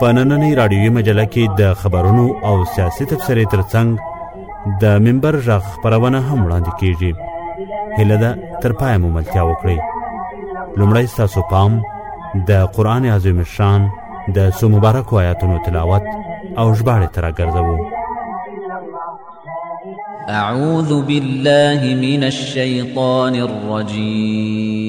په نننۍ راډیوي مجله کې د خبرونو او سیاسي تبصرې ترڅنګ د منبر غږ خپرونه هم وړاندې کیږي هیله ده تر پایه مو ملتیا وکړئ لومړی ستاسو پام د قرآن عظیم شان د څو مبارکو آیاتونو تلاوت او ژباړې ته راګرځوو أعوذ بالله من الشيطان الرجيم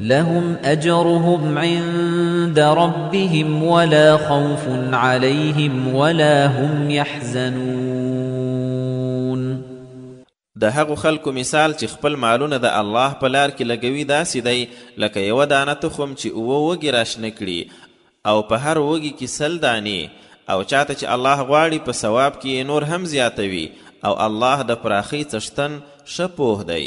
لهم اجرهم عند ربهم ولا خوف عليهم ولا هم يحزنون د هغو خلکو مثال چې خپل مالونه د الله په لار کې لګوي داسې دی لکه یوه دانه تخم چې اووه وږي راشنه کړي او په هر وږي کې سل دانې او چاته چې الله غواړي په ثواب کې یې نور هم زیاتوي او الله د پراخۍ څښتن ښه پوه دی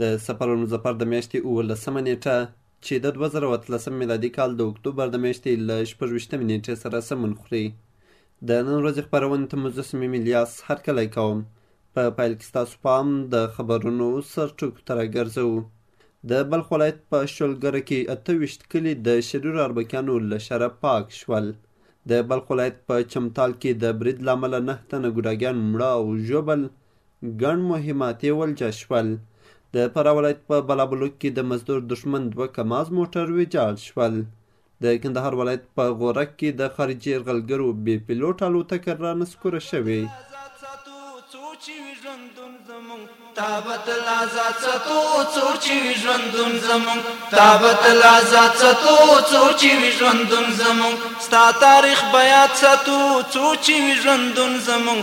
د سفرالمظفر د میاشتې اوولسمه نېټه چې د دوه زره او اتلسم میلادي کال د اکتوبر د میاشتې له شپږویشتمې نېټې سره سمون خوري. د نن ورځې خپرونې ته مو زه صمیم الیاس هرکلی کوم. په پیل کې ستاسو پام د خبرونو سرټکو ته راګرځوو. د بلخ ولایت په شولګره کې اته ویشت کلي د شریرو اربکیانو له شره پاک شول. د بلخ ولایت په چمتال کې د برید له امله نهه تنه ګوډاګیان مړه او ژوبل ګڼ مهماتې ولجه شول. د فراه ولایت په بلابلوک کې د مزدور دښمن دوه کماز موټر ویجاړ شول. د کندهار ولایت په غورک کې د خارجي یرغلګرو بې پیلوټ الوتکه رانسکوره شوې. تابت لازا څتو څو چې وی ژوندون زمون تابت لازا څتو څو چې وی ژوندون زمون ستا تاریخ بیا څتو څو چې وی ژوندون زمون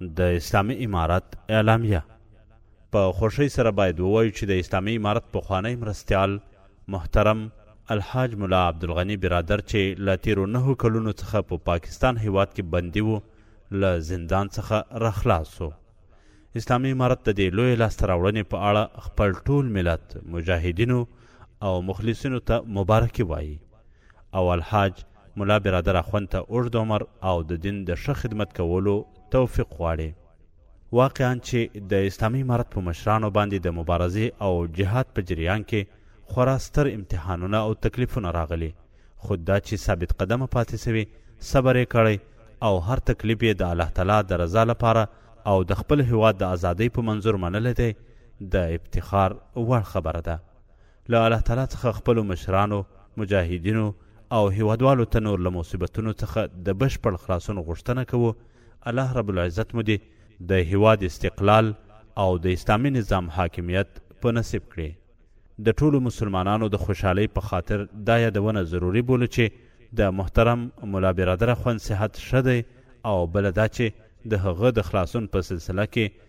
د اسلامي امارت اعلامیه، په خوښۍ سره باید ووایو چې د اسلامي امارت پخوانی مرستیال محترم الحاج ملا عبدالغني برادر چې له تېرو نهو کلونو څخه په پاکستان هېواد کې بندي و، له زندان څخه را خلاص شو. اسلامي امارت د دې لویې لاسته راوړنې په اړه خپل ټول ملت، مجاهدینو او مخلصینو ته مبارکي وایي او الحاج ملا برادر اخوند ته اوږد عمر او د دین د ښه خدمت کولو توفیق غواړي. واقعاً چې د اسلامي امارت په مشرانو باندې د مبارزې او جهاد په جریان کې خورا ستر امتحانونه او تکلیفونه راغلي، خود دا چې ثابت قدمه پاتې شوي، صبر یې کړی او هر تکلیف یې د الله تعالی د رضا لپاره او د خپل هېواد د ازادۍ په منظور منلی دی، د افتخار وړ خبره ده. له الله تعالی څخه خپلو مشرانو، مجاهدینو او هیوادوالو ته نور له مصیبتونو څخه د بشپړ خلاصون غوښتنه کوو، الله رب العزت مو دې د هیواد استقلال او د اسلامي نظام حاکمیت په نصیب کړي. د ټولو مسلمانانو د خوشحالۍ په خاطر دا یادونه ضروري بولو چې د محترم ملا برادر اخوند صحت ښه دی او بله دا چې د هغه د خلاصون په سلسله کې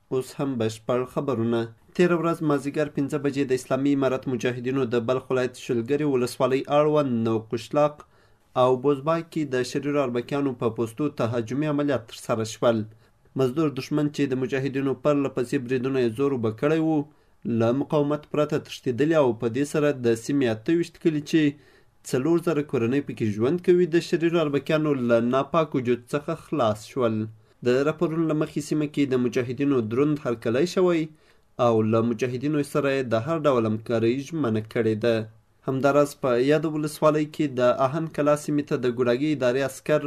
اوس هم بشپړ خبرونه. تېره ورځ مازیګر پنځه بجې د اسلامي امارت مجاهدینو د بلخ ولایت شلګرې ولسوالۍ اړوند نو قشلاق او بوزبای کې د شریرو اربکیانو په پوستو تهاجمي عملیات ترسره شول. مزدور دښمن چې د مجاهدینو پرله پسې بریدونو یې زور اوبه کړی و، له مقاومت پرته تښتېدلي او په دې سره د سیمې اته ویشت کلي چې څلور زره کورنۍ پکې ژوند کوي د شریرو اربکیانو له ناپاکو جوت څخه خلاص شول. د راپورونو له مخې سیمه کې د مجاهدینو دروند هرکلی شوی او له مجاهدینو سره یې د هر ډول همکارۍ ژمنه کړې ده. همداراز په یاده ولسوالۍ کې د اهن کلا سیمې ته د ګوډاګي ادارې عسکر،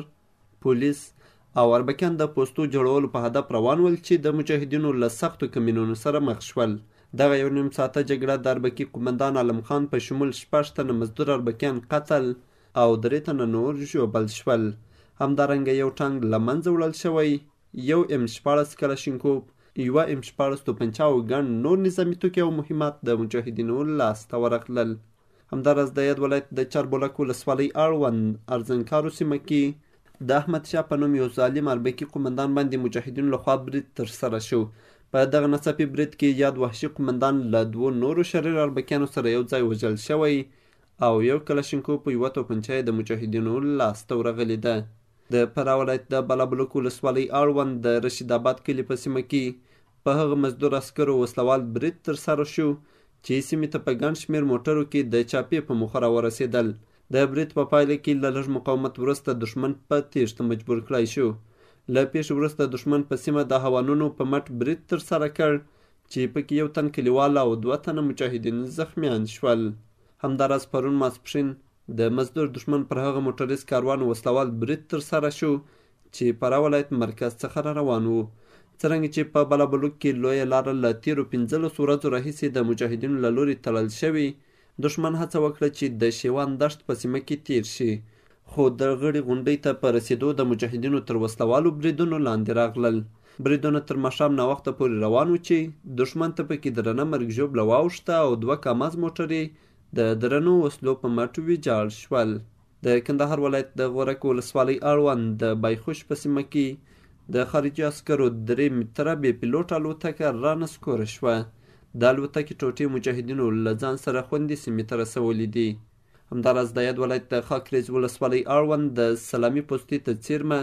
پولیس او اربکیان د پوستو جوړولو په هدف روان ول چې د مجاهدینو له سختو کمینونو سره مخ شول. دغه یو نیم ساعته جګړه د اربکي قومندان عالم خان په شمول شپږ تنه مزدور اربکیان قتل او درې تنه نور ژوبل شول. همدارنګه یو ټانګ له منځه وړل شوی، یو ایم شپاړس کلاشینکوف، یوه ایم شپاړس توپنچه او ګڼ نور نظامي توکي او مهمات د مجاهدینو لاس ته ورغلل. همداراز د یاد ولایت د چاربولک ولسوالۍ اړوند ارزنکارو سیمه کې د احمد شاه په نوم یو ظالم اربکي قومندان باندې مجاهدینو لخوا برید ترسره شو. په دغه ناڅاپي برید کې یاد وحشي قومندان له دوو نورو شریر اربکیانو سره یو ځای وژل شوی او یو کلاشینکوف په یوه توپنچه یې د مجاهدینو لاس ته ورغلې ده. د فراه ولایت د بالابلوک ولسوالۍ اړوند د رشید اباد کلي په سیمه کې په هغه مزدور عسکرو وسله وال برید ترسره شو چې سیمې ته په ګڼ شمېر موټرو کې د چاپې په موخه راورسېدل. د برید په پایله کې له لږ مقاومت وروسته دښمن په تېښته مجبور کړای شو. له پېښې وروسته دښمن په سیمه د هوانونو په مټ برید ترسره کړ چې پکې یو تن کلیوال او دوه تنه مجاهدین زخمیان شول. همداراز پرون ماسپښین د مزدور دښمن پر هغه موټریز کاروان وسلوال برید ترسره شو چې فراه ولایت مرکز څخه را روان وو. څرنګه چې په بلابلوک کې لویه لاره له تیرو پنځلس ورځو راهیسې د مجاهدینو له لوري تړل شوې، دښمن هڅه وکړه چې د شېوان دښت په سیمه کې تېر شي، خو د غړي غونډۍ ته په رسېدو د مجاهدینو تر وسله والو بریدونو لاندې راغلل. بریدونه تر ماښام ناوخته پورې روان و چې دښمن ته په کې درنه مرګ ژوبله واوښته او دوه کاماز موټر یې د درنو وسلو په مټ ویجاړ شول. د کندهار ولایت د غورک ولسوالۍ اړوند د بایخوش په سیمه کې د خارجي عسکرو درې متره بې پیلوټه الوتکه رانسکوره شوه. د الوتکې ټوټې مجاهدینو له ځان سره خوندي سیمې ته رسولي دي. همداراز د یاد ولایت د خاکریز ولسوالۍ اړوند د سلامي پوستې ته څیرمه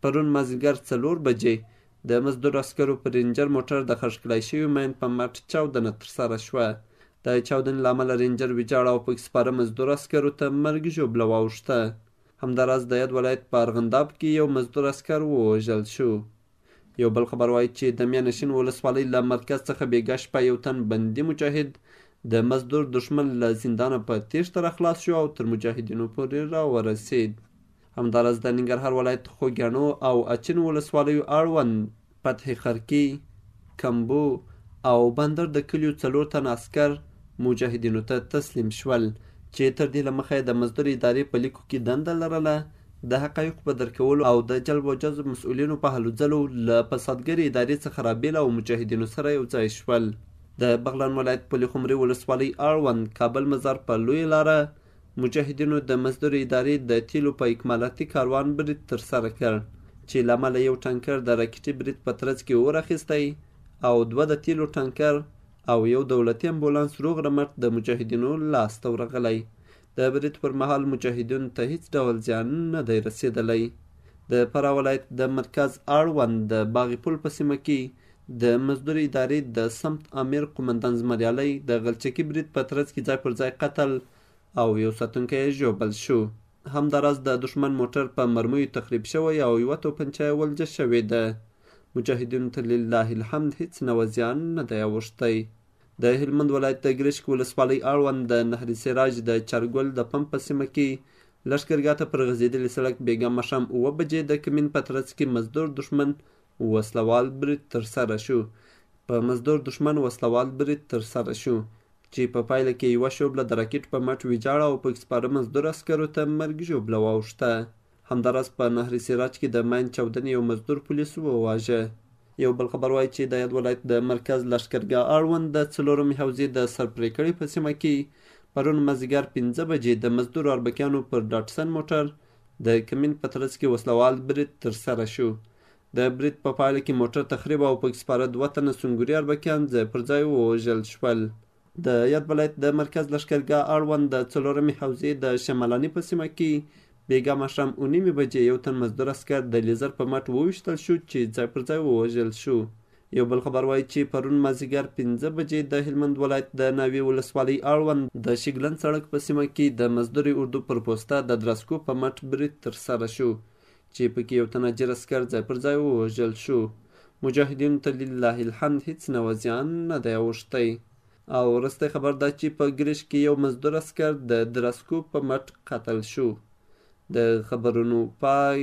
پرون مازیګر څلور بجې د مزدور عسکرو په رینجر موټر د خښ کړای شوي مین په مټ چاودنه ترسره شوه. د چاودنې له امله رینجر ویجاړ او پکې سپاره مزدور عسکرو ته مرګ ژوبله واوښته. همداراز د یاد ولایت په ارغنداب کې یو مزدور عسکر ووژل شو. یو بل خبر وایي چې د میانه شین ولسوالۍ له مرکز څخه بیګا شپه یو تن بندي مجاهد د مزدور دښمن له زندانه په تیښته راخلاص شو او تر مجاهدینو پورې راورسید. همداراز د ننګرهار ولایت خوږیاڼو او اچین ولسوالیو اړوند فتح خرکی، کمبو او بندر د کلیو څلور تن عسکر مجاهدینو ته تسلیم شول چې تر دې له مخه یې د مزدور ادارې په لیکو کې دنده لرله د حقایقو په درکولو او د جلب و جذب مسؤلینو په هلو ځلو له فسادګرې ادارې څخه رابېل او مجاهدینو سره یو ځای شول د بغلان ولایت پلي خمري ولسوالۍ اړوند کابل مزار په لویه لاره مجاهدینو د مزدور ادارې د تیلو په اکمالاتي کاروان برید ترسره کړ چې له امله یو ټانکر د راکټي برید په ترڅ کې اور اخیستی او دوه د تیلو ټانکر او یو دولتي امبولانس روغ رمټ د مجاهدینو لاس ته ورغلی. د برید پر مهال مجاهدینو ته هیڅ ډول زیان نه دی رسیدلی. د فراه ولایت د مرکز اړوند د باغ پل په سیمه کې د مزدور ادارې د سمت آمر قومندان زمریالی د غلچکي برید په ترڅ کې ځای پر ځای قتل او یو ساتونکی یې ژوبل شو. همداراز د دښمن موټر په مرمیو تخریب شوی او یوه توپنچه یې ولجه شوې ده. مجاهدینو ته لله الحمد هیڅ نوع زیان نه دی اوښتی. د هلمند ولایت د ګرشک ولسوالۍ اړوند د نهر سراج د چارګل د پمپ په سیمه کې لښکرګاه ته پر غځېدلي سړک بېګا ماښام اووه بجې د کمین په ترڅ کې مزدور دښمن وسله وال برید ترسره شو په مزدور دښمن وسله وال برید ترسره شو چې په پایله کې یوه شوبله د راکټ په مټ ویجاړه او پکې سپاره مزدور عسکرو ته مرګ ژوبله واوښته همداراز په نهر سراج کې د ماین چاودنې یو مزدور پولیس وواژه یو بل خبر وایي چې د یاد ولایت د مرکز لښکرګاه اړوند د څلورمې حوزې د سرپرېکړې په سیمه کې پرون مازدیګر پنځه بجې د مزدور اربکیانو پر ډاټسن موټر د کمین په ترڅ کې وسله وال برید ترسره شو. د برید په پایله کې موټر تخریب او پکې سپاره دوه تنه سنګوري اربکیان ځای پر ځای ووژل شول. د یاد ولایت د مرکز لښکرګاه اړوند د څلورمې حوزې د شمالاني په سیمه کې بیګا ماښام او نیمې بجې یو تن مزدور عسکر د لیزر په مټ وویشتل شو چې ځای پر ځای ووژل شو. یو بل خبر وایي چې پرون مازیګر پنځه بجې د هلمند ولایت د ناوې ولسوالۍ اړوند د شګلن سړک په سیمه کې د مزدورې اردو پر پوسته د درسکو په مټ برید ترسره شو چې پکې یو تن اجیر عسکر ځای پر ځای ووژل شو. مجاهدینو ته لله الحمد هیڅ نوع زیان نه دی اوښتی او وروستی خبر دا چې په ګریش کې یو مزدور عسکر د درسکو په مټ قتل شو د خبرونو پای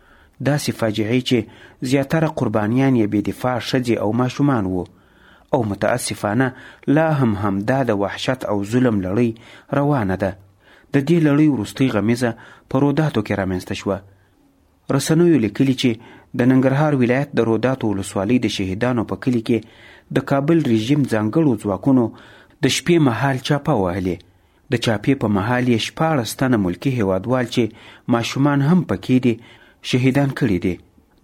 داسې فاجعې چې زیاتره قربانیان یې بې دفاع ښځې او ماشومان وو او متاسفانه لا هم همدا د وحشت او ظلم لړۍ روانه ده د دې لړۍ وروستۍ غمیزه په روداتو کې رامنځته شوه رسنیو لیکلي چې د ننګرهار ولایت د روداتو ولسوالۍ د شهیدانو په کلي کې د کابل رژیم ځانګړو ځواکونو د شپې مهال چاپه وهلې د چاپې په مهال یې شپاړس تنه ملکي هېوادوال چې ماشومان هم پکې دي شهیدان کړي دي.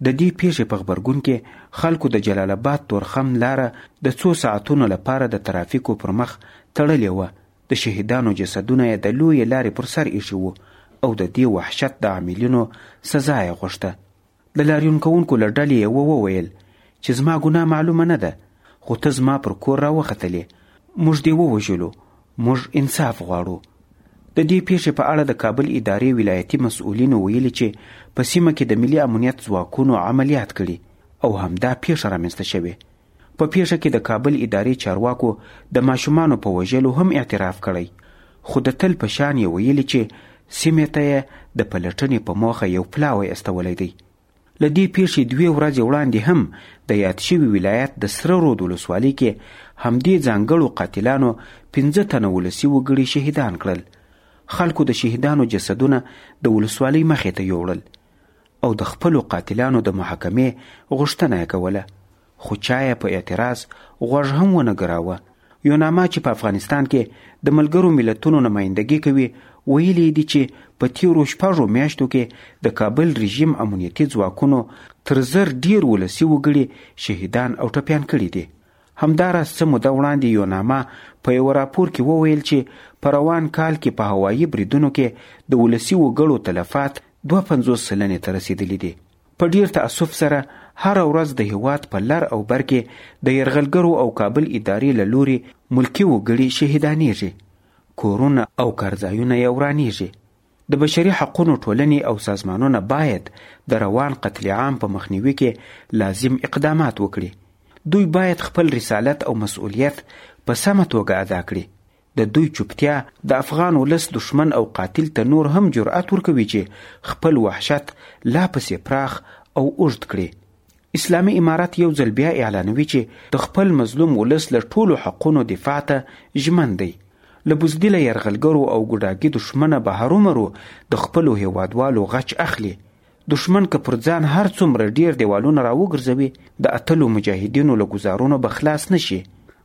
د دې پېښې په غبرګون کې خلکو د جلال اباد تورخم لاره د څو ساعتونو لپاره د ترافیکو پر مخ تړلې وه، د شهیدانو جسدونه یې د لویې لارې پر سر ایښي وو او د دې وحشت د عاملینو سزا یې غوښته. د لاریون کوونکو له ډلې یوه وویل چې زما ګناه معلومه نه ده خو ته زما پر کور راوختلې موږ دې ووژلو موږ انصاف غواړو د دې پیښې په اړه د کابل ادارې ولایتي مسؤلینو ویلي چې په سیمه کې د ملي امنیت ځواکونو عملیات کړي او همدا پیښه رامنځته شوې په پېښه کې د کابل ادارې چارواکو د ماشومانو په وژلو هم اعتراف کړی، خو د تل په شان یې ویلي چې سیمې ته یې د پلټنې په موخه یو پلاوی استولی دی. له دې پېښې دوې ورځې وړاندې هم د یاد شوي ولایت د سره رود ولسوالۍ کې همدې ځانګړو قاتلانو پنځه تنه ولسي وګړي شهیدان کړل. خلکو د شهیدانو جسدونه د ولسوالۍ مخې ته یوړل. او د خپلو قاتلانو د محاکمې غوښتنه یې کوله خو چا یې په اعتراض غوږ هم ونه ګراوه یوناما چې په افغانستان کې د ملګرو ملتونو نمایندګي کوي ویلي دي چې په تیرو شپږو میاشتو کې د کابل رژیم امنیتي ځواکونو تر زر ډیر ولسي وګړي شهیدان او ټپیان کړي دي همداراز څه موده وړاندې یوناما په یوه راپور کې وویل چې په روان کال کې په هوایي بریدونو کې د ولسي وګړو تلفات دوه پنځوس سلنې ته رسېدلي دي. په ډیر تأسف سره هره ورځ د هیواد په لر او بر کې د یرغلګرو او کابل ادارې له لوري ملکي وګړي شهیدانیږي، کورونه او کارځایونه یې ورانیږي. د بشري حقونو ټولنې او سازمانونه باید د روان قتل عام په مخنیوي کې لازم اقدامات وکړي دوی باید خپل رسالت او مسؤلیت په سمه توګه ادا کړي د دوی چوپتیا د افغان ولس دښمن او قاتل ته نور هم جرأت ورکوي چې خپل وحشت لا پسې پراخ او اوږد کړي اسلامي امارت یو ځل بیا اعلانوي چې د خپل مظلوم ولس له ټولو حقونو دفاع ته ژمن دی. له بزدله یرغلګرو او ګوډاګي دښمنه به هرومرو د خپلو هېوادوالو غچ اخلي. دښمن که پر ځان هر څومره ډېر دیوالونه راوګرځوي، د اتلو مجاهدینو له ګوزارونو به خلاص نه شي.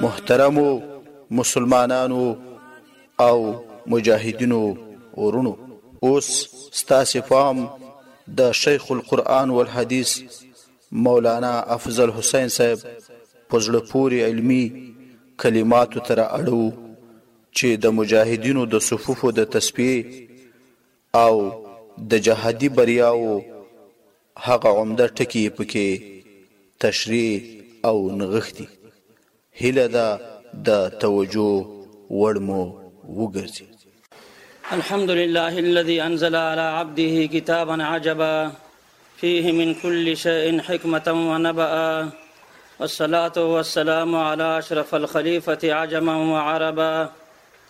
محترمو مسلمانانو او مجاهدینو ورونو اوس ستاسو پام د شیخ القرآن والحدیث مولانا افضل حسین صاحب پزړه پوری علمی کلماتو تر اړو چې د مجاهدینو د صفوفو د تصفیه او د جهادي بریاو هغه عمده ټکي يې پکې تشريح او نغښتي، هيله ده د توجه وړ مو وګرځي. الحمدلله الذي انزل على عبده کتابا عجبا فيه من كل شيء حکمة ونبأا والصلاة والسلام على اشرف الخليفة عجما وعربا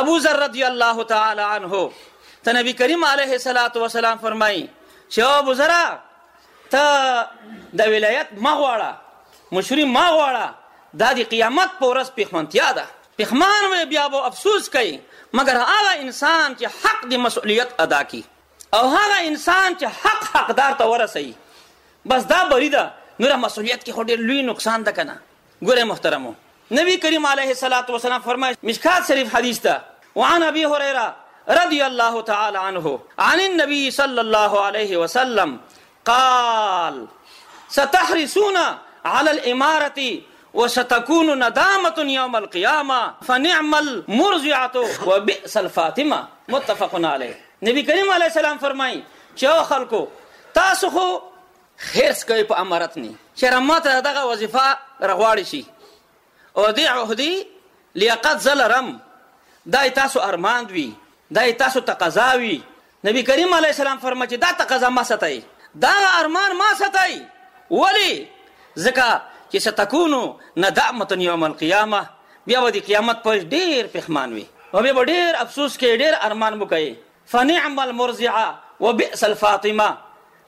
ابو ذر رضی الله تعالی عنه ته نبی کریم علیه الصلاۃ والسلام فرمایي چې او ابو ذر ته د ولایت مغواړه مشری مغواړه دا د قیامت په ورځ پیخمنتیا ده پیخمان وی بیا به افسوس کوي مګر هغه انسان چې حق د مسؤلیت ادا کی او هغه انسان چې حق حقدار ته ورسي بس دا بری ده نور مسؤلیت کې خو ډېر لوی نقصان ده کنه ګورئ محترمو! نبي کريم عليه الصلاة والسلام فرمايي، مشکات شريف حديث ده، وعن ابي هريره رضي الله تعالی عنه عن النبي صلی الله عليه وسلم قال، ستحرصون على الامارة وستكون ندامة يوم القيامة فنعم المرضعة وبئس الفاطمة متفق عليه نبي کريم عليه السلام فرمايي چې او خلکو! تاسو خو حرص کوي په امارت ني چېرې ماته دغه وظیفه رغواړي شي او دې عهدي لیاقت زه لرم دا تاسو ارماند وي دا تاسو تقاضا وي نبی کریم علیه السلام فرما چې دا تقاضا ما ستای دا ارمان ما ستای ولی ځکه چې ستکونو ندامت یوم القیامه بیا به د قیامت په ډیر پښمان وي او بیا به ډیر افسوس کوي ډیر ارمان وکړي فنعم المرضعه وبئس الفاطمه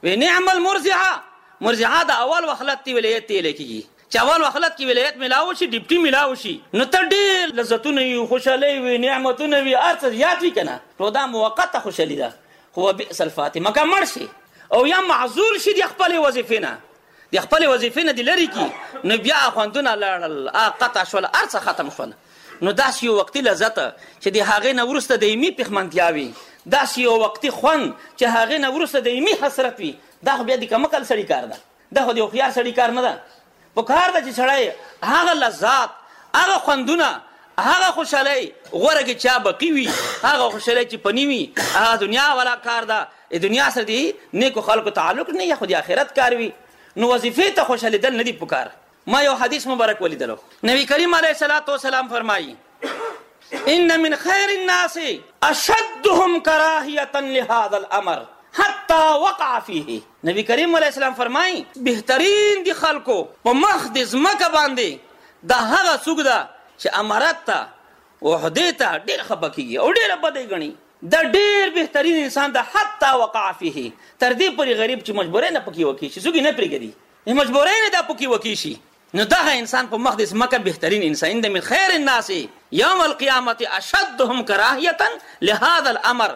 وی نعم المرضعه مرضعه د اول وخلت تی ولایت تی لکیږي چې اول وخلت کې ولایت ملاو شي ډیپټي ملاو شي نو ته ډیر لذتونه وي خوشحالي وي نعمتونه وي ارڅ زیات وي کنه نو دا موقته خوشحالي ده خو بئس الفاطمه که مړ شي او یا معزول شي د خپل وظیفې نه د خپلې وظیفې نه دې لرې کړي، نو بیا اخوندونه لاړل، قطع شول، هر څه ختم شول. نو داسې یو وقتي لذت چې د هغې نه وروسته دایمي پښمنتیا وي، داسې یو وقتي خوند چې هغې نه وروسته دایمي حسرت وي، دا خو بیا د کم عقل سړي کار ده، دا خو د هوښیار سړي کار نه ده. په کار ده چې سړی هغه لذات، هغه خوندونه، هغه خوشحالۍ غوره کړي چې هغه بقي وي، هغه خوشحالۍ چې فني وي، هغه دنیا والا کار ده، د دنیا سره دی نیکو خلکو تعلق نه یا خو د آخرت کار وي نو وظیفې ته خوشحالېدل نه دي پکار ما یو حدیث مبارک ولیدلو نبی کریم علیه الصلاۃ والسلام فرمایي ان من خیر الناس اشدهم کراهیه لهذا الامر حتی وقع فيه نبی کریم علیه السلام فرمایي بهترین دي خلکو په مخ د ځمکه باندې د هغه څوک ده چې امارت ته وحدې ته ډېر خپه کېږي او ډېره بده یې ګڼي. دا ډېر بهترین انسان ده حتی وقع فيه تر دې پورې غریب چې مجبورۍ نه پکې وکې شي څوک یې نه پرېږدي چې مجبورۍ نه دا پکې وکې شي نو دغه انسان په مخ د ځمکه بهترین انسان ان من خیر الناس یوم القیامت اشدهم کراهیتا لهذا الامر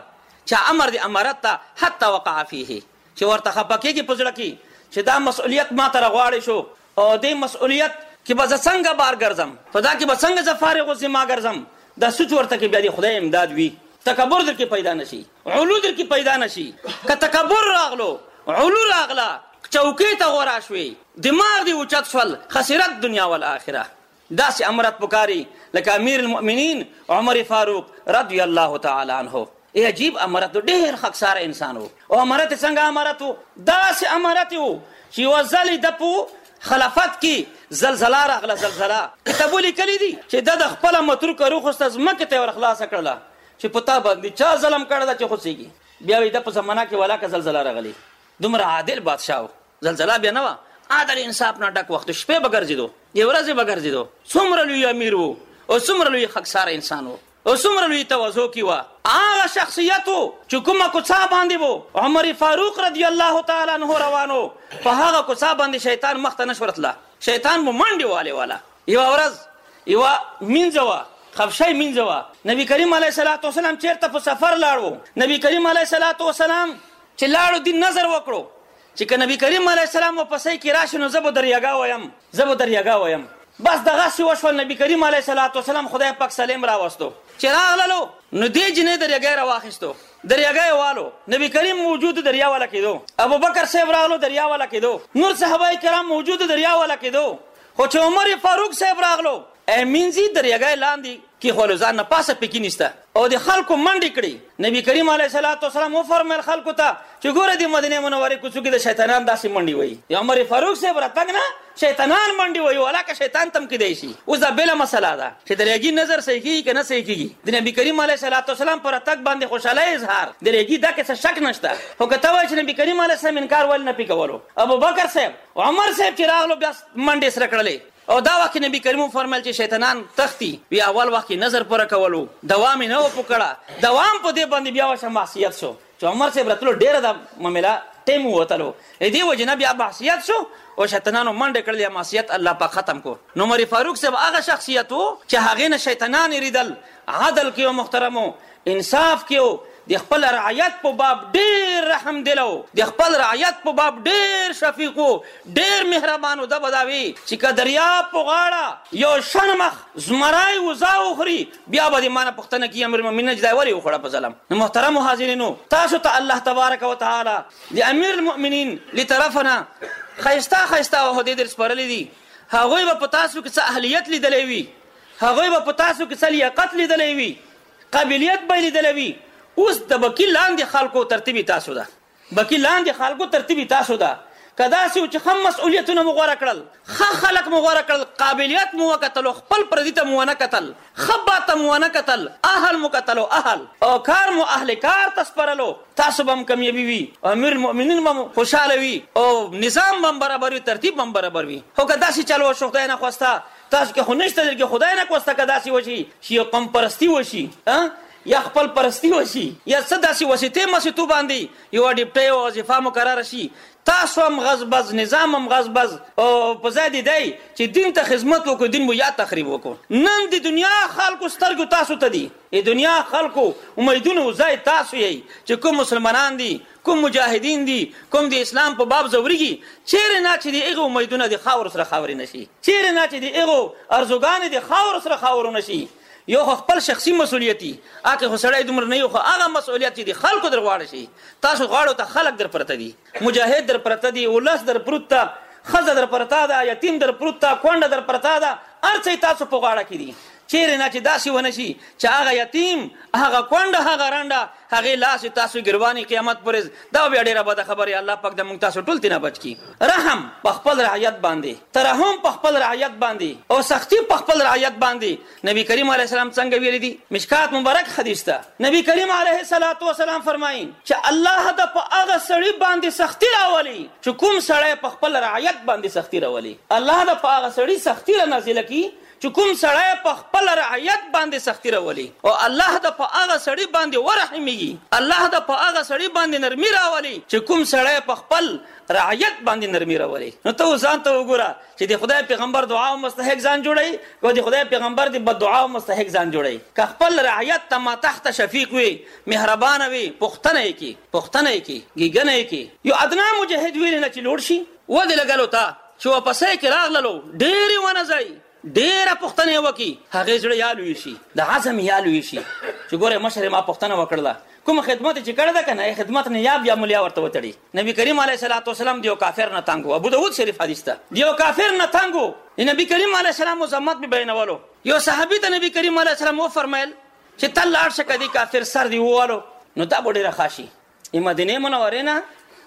چې امر د امارت ته حتی وقع فيه چې ورته خپه کېږي په زړه کې چې دا مسؤلیت ما ته راغواړې شو په دې مسؤلیت کې به زه څنګه بار ګرځم؟ په دا کې به څنګه زه فارغ الذمه ګرځم؟ دا سوچ ورته کې بیا د خدای امداد وي، تکبر در کې پیدا نه شي، علو در کې پیدا نه شي. که تکبر راغلو، علو راغله، چوکۍ ته غورا شوې، دماغ دې اوچت شول، خسرت دنیا والاخره. داسې امرت پکاري لکه امير المؤمنين عمر فاروق رضي الله تعالي عنه ئې عجيب امرت و ډېر خکساره انسان و او امرت ئې څنګه امرت و داسې امرت و چې يوه ځل ئې دپو خلافت کي زلزله راغله زلزله کتابو ليکلي دي چې ده د خپله متروکه روح خسته ځمکې ته ورخلاصه کړله چې په تا باندي چا ظلم کړی ده چې خوڅېږي بيا وي ده په زمانه کي ولاکه زلزله راغلي دومره عادل بادشاه و، زلزله بې نه وه، عدل انصاف نه ډک وخت و، شپې به ګرځېدو، د ورځې به ګرځېدو، څومره لوی امیر و او څومره لوی خکساره انسان و او څومره لوی تواضع کې وه، هغه شخصیت و چې کومه کوڅه باندې به عمر فاروق رضی الله تعالی عنه روان و، په هغه کوڅه باندې شیطان مخته نه شو راتله، شیطان به منډې والې واله، یوه ورځ یوه مینځه وه، خفشۍ مینځه وه، نبي کریم علیه السلام چېرته په سفر لاړ و، نبي کریم علیه السلام چې لاړو دي نظر وکړو چې که نبي کریم علیه السلام مو په سۍ کې راشي نو زه به در یګا ویم زه به در یګا ویم بس دغسې وشول نبي کریم علیه صلات وسلام خدای پاک سلیم راوستو چې راغللو نو دې جنې در یګی راواخیستو در یګی والو نبي کریم موجود دریا والا کېدو ابوبکر صاحب راغلو دریا والا کېدو نور صحابه کرام موجود دریا والا کېدو خو چې عمر فاروق صاحب راغلو ئې مینځي تر یګای لاندي کښېښولو، ځان نه پاسه پکي نیسته او د خلکو منډي کړې. نبي کریم علیه صلوة و سلام وفرمایل خلکو ته چي ګوره د مدینې منورې کوڅو کي د شیطانان داسي منډي وهي، د عمر فاروق صاحب راتګ نه شیطانان منډي وهي، ولاکه شیطان ته هم کیدای شي. اوس دا بېله مسئله ده چي د ریګي نذر صحیح کیږي که نه صحیح کیږي. د نبي کریم علیه صلوة و سلام په راتګ باندي خوشحالۍ اظهار د ریګي ده کي څه شک نشته، خو که ته وایې چي نبي کریم علیه السلام انکار ولي نه پي کولو، ابوبکر صاحب، عمر صاحب چي راغلو بیا منډي سره کړلې. او دا وخت کې نبي کریم وفرمایل چې شیطانان تښتي وي اول وخت کې نظر پوره کول وو دوام یې نه وو په کړه دوام په دې باندې بیا ورشه معصیت شو چې عمر صاحب راتلو ډېره دا معامله ټیم ووتلو له دې وجې نه بیا معصیت شو او شیطانانو منډه کړل یا معصیت الله پاک ختم کو نو عمر فاروق صاحب هغه شخصیت وو چې هغې نه شیطانان یې ریدل عدل کې و محترمو انصاف کیو د خپل رعیت په باب ډیر رحم دل او د خپل رعیت په باب ډیر شفیق و ډیر مهربان و ده به دا وی چی که دریاب په غاړه یو شرمښ زمری وزا وخوری بیا به د ما نه پوښتنه کی امیرالمومنینه چی دا ولی وخوړه په ظلم نو محترمو حاضرینو تاسو ته الله تبارک وتعالی د امیرالمومنین له طرفه نه ښایسته ښایسته عهدې در سپارلې دي هغوی به په تاسو کې څه اهلیت لیدلی وي هغوی به په تاسو کې څه لیاقت لیدلی وي قابلیت بایلیدلی وی اوس د بکی لاندی خلکو ترتیبی تاسو ده بکی لاندی خلکو ترتیبی تاسو ده که داسی وو چی ښه مسولیتونه مو غوره کړل ښه خلک مو غوره کړل قابلیت مو وکتلو خپل پردی ته مو ونه کتل ښه بد ته مو ونه کتل اهل مو کتلو اهل او کار مو اهل کار ته سپرلو تاسو به هم کمیابی وی او امیر المؤمنین به هم خوشحاله وی او نظام به هم برابر وی ترتیب به هم برابر وی خو که داسی چل وشو خدای نخواسته تاسو کې خو نشته دلکې خدای نه کوسته که داسې وشي چې یو قوم پرستی وشي یا خپل پرستی وشي یا څه داسې وسیتې مسیتو باندې یوه ډیپټۍ او وظیفه مقرره شي تاسو هم غزبز نظام هم غزبز او په ځای دې دی چې دین ته خدمت وکړو دین مو یا تخریب وکړو نن د دنیا خلکو سترګو تاسو ته دي د دنیا خلکو امیدونو ځای تاسو یې چې کوم مسلمانان دي کوم مجاهدین دي کوم د اسلام په باب ځوریږي چیرې نه چې د هغو امیدونه د خاورو سره خاورې نه شي چیرې نه چې د هغو ارزوګانې د خاورو سره خاورو نه شي یو خو خپل شخصي مسولیت دی اکه خو سړی دومره نه یو خو هغه مسولیت چې د خلکو در غواړي شي تاسو غواړو ته خلک در پرته دي مجاهد در پرته دي ولس در پروت ده خزه در پرته ده یتیم در پروت ده کونډه در پرته ده ارڅي تاسو په غواړه کې دي چېرې نه چې داسې ونه شي چې هغه یتیم، هغه کونډه، هغه رنډه، هغې لاسې تاسو ګرواني قیامت پر ورځ، دا بیا ډېره بده خبره الله پاک د موږ تاسو ټول ترې نه بچ کړي. رحم په خپل رعیت باندې، ترحم په خپل رعیت باندې او سختي په خپل رعیت باندې نبي کریم علیه السلام څنګه ویلي دي؟ مشکات مبارک حدیث ده، نبي کریم علیه الصلوة والسلام فرمایي چې الله د په هغه سړي باندې سختي راولي چې کوم سړی په خپل رعیت باندې سختي راولي، الله د په هغه سړي سختي رانازله کړي چې کوم سړی په خپل رعیت باندې سختي راولي او الله د په هغه سړي باندې ورحمېږي، الله د په هغه سړي باندې نرمي راولي چې کوم سړی په خپل رعیت باندې نرمي راولي. نو ته اوس ځان ته وګوره چې د خدای پېغمبر دعاو مستحق ځان جوړوي که د خدای پېغمبر د بددعاو مستحق ځان جوړوي؟ که خپل رعیت ته ماتحته شفیق وي، مهربانه وي، پوښتنه یې کړي، پوښتنه یې کړي، ګېږنه یې کړي، یو ادنا مجاهد وینې نه چې لوړ شي، ودې لګلو ته چې وپسې کې راغللو ډېرې ونه ځای ډېره پوښتنې وکړي هغې زړه یا لوی شي د عزم یا لوی شي چې ګوره مشر ما پوښتنه وکړله کوم خدمت چې کړی ده که نه خدمت نه یا بیا ملیا ورته وتړي نبی کریم علیه صلات وسلام دیو کافر نه تنګ ابو داود شریف حدیث ده دیو کافر نه تنګ نبی کریم علیه السلام مزمت به بینولو یو صحابي ته نبی کریم علیه السلام وفرمایل چې ته لاړ شه که دې کافر سر دې ووالو نو دا به ډېره ښه شي مدینه منوره نه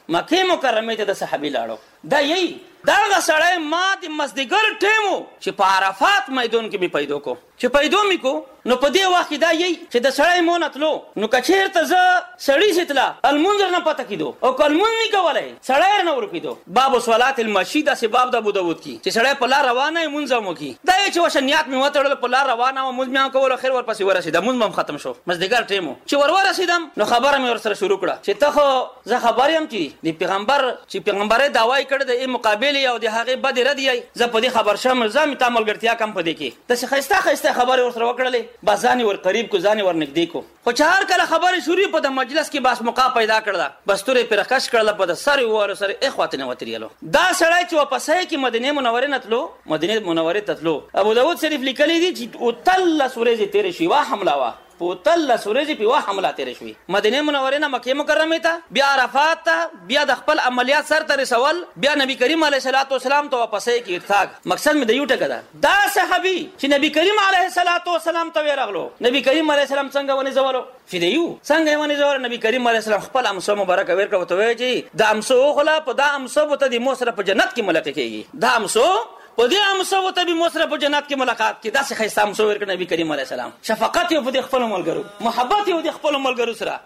مکه مکرمه ته د صحابي لاړو دا یی دغه سړی ما د مزدګر ټیمو چې په عرفات میدان کې می پیدا کو چې پیدا می کو نو په دې وخت دا یی چې د سړی مون اتلو نو کچیرته زه سړی سیتلا المنذر نه پته کیدو او کلمون نه کولای سړی رانه ورکوي دو. باب الصلاة المشی داسې باب د ابوداود کي چې سړی په لار روانه وي مونځ هم وکړي دا یې چې وشه نیات مې وتړلو په لار روانه وم مونځ مې هم کولو اخر ورپسې ورسیدم مونځ مې هم ختم شو مازدیګر ټیم وو چې ور ورسیدم نو خبره مې ورسره شروع کړه چې ته خو زه خبر یم چې د پیغمبر چې پیغمبرۍ دعوا یې کړې ده ای مقابل یې او د هغې بدې ردې یی زه په دې خبر شوم نو ځه مې تا ملګرتیا کړم په دې کې داسې ښایسته ښایسته خبرې ورسره وکړلې بس ځان یې ور قریب کړو ځان یې ور نږدې کړو. خو چې هر کله خبرې شروع په د مجلس کې بحث مقا پيدا کړله بس تورې پرې کش کړله په د سر يې ووهلو سر يې اخوا ته نه وتريلو دا سړی چې وپسه يې کې مدينې منورې نه تلو مدينې منورې ته تلو ابو داود شريف ليکلي دي چې اتلس ورځې تېرې شوې يوه حمله وه په اتلس ورځې په يوه حمله تېرې شوې مدينې منورې نه مکې مکرمې ته بيا عرفات ته بيا د خپل عمليات سر ته رسول بيا نبي کريم عليه صلات وسلام ته وپسه يې کې ارتاګ مقصد مې د يو ټکه ده دا صحابي چې نبي کریم علیه الصلوة والسلام ته ورغلو نبي کریم علیه السلام څنګه ونیزولو فدیه وو څنګه یې ونیزولو نبي کریم علیه السلام خپل امسو مبارکه ورکړه ورته ویې چې دا امسو وخوله په دا امسو به ته د مور سره په جنت کې ملقې کېږي دا امسو په دې امسو ته به مور سره په جنت کې ملاقات کې داسې ښایسته امسو ورکړه نبي کریم علیه السلام شفقت یې په دې خپلو ملګرو محبت یې د خپلو ملګرو سره